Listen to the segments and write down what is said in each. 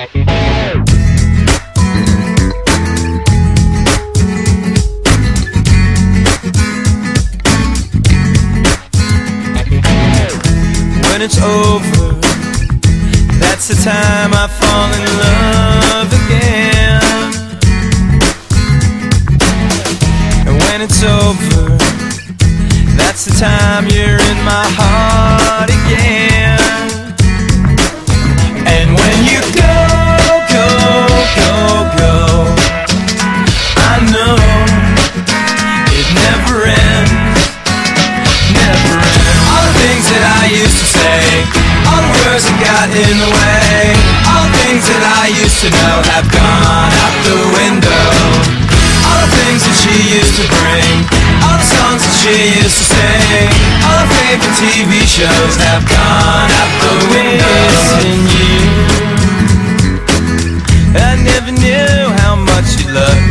When it's over, that's the time I fall in love again. And when it's over, that's the time you're in my heart again. Words that got in the way, all the things that I used to know have gone out the window. All the things that she used to bring, all the songs that she used to sing, all her favorite TV shows have gone out the window. Missing you. I never knew how much you loved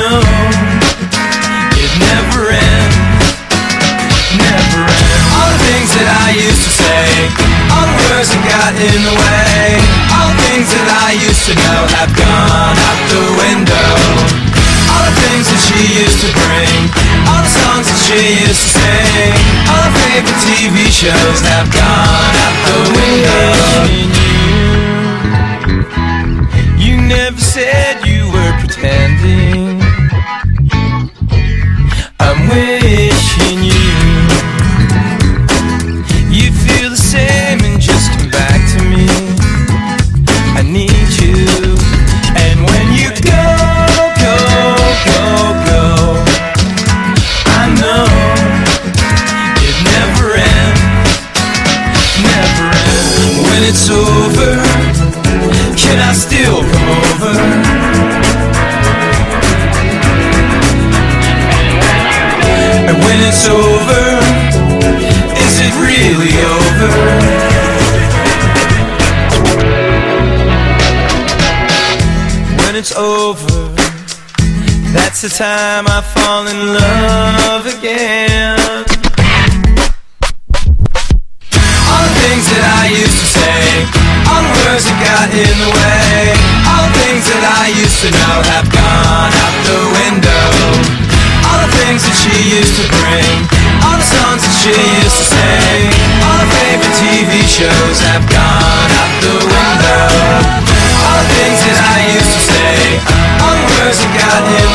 it never ends, never ends. All the things that I used to say, all the words that got in the way, all the things that I used to know have gone out the window. All the things that she used to bring, all the songs that she used to sing, all her favorite TV shows have gone out the window. You never said you were pretending. Wishing you. You feel the same and just come back to me. I need you. And when you go, go, go, go, I know it never ends, never ends. When it's over, can I still that's the time I fall in love again. All the things that I used to say, all the words that got in the way, all the things that I used to know have gone out the window. All the things that she used to bring, all the songs that she used to sing, all her favorite TV shows have gone out the window. All the things that I used to say, all the words that got in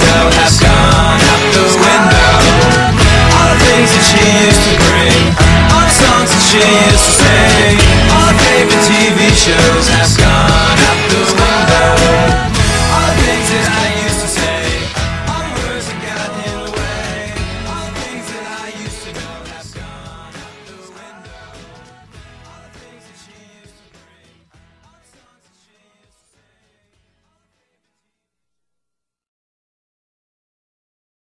to have gone out the window. All the things that she used to bring, all the songs that she used to sing, all her favorite TV shows.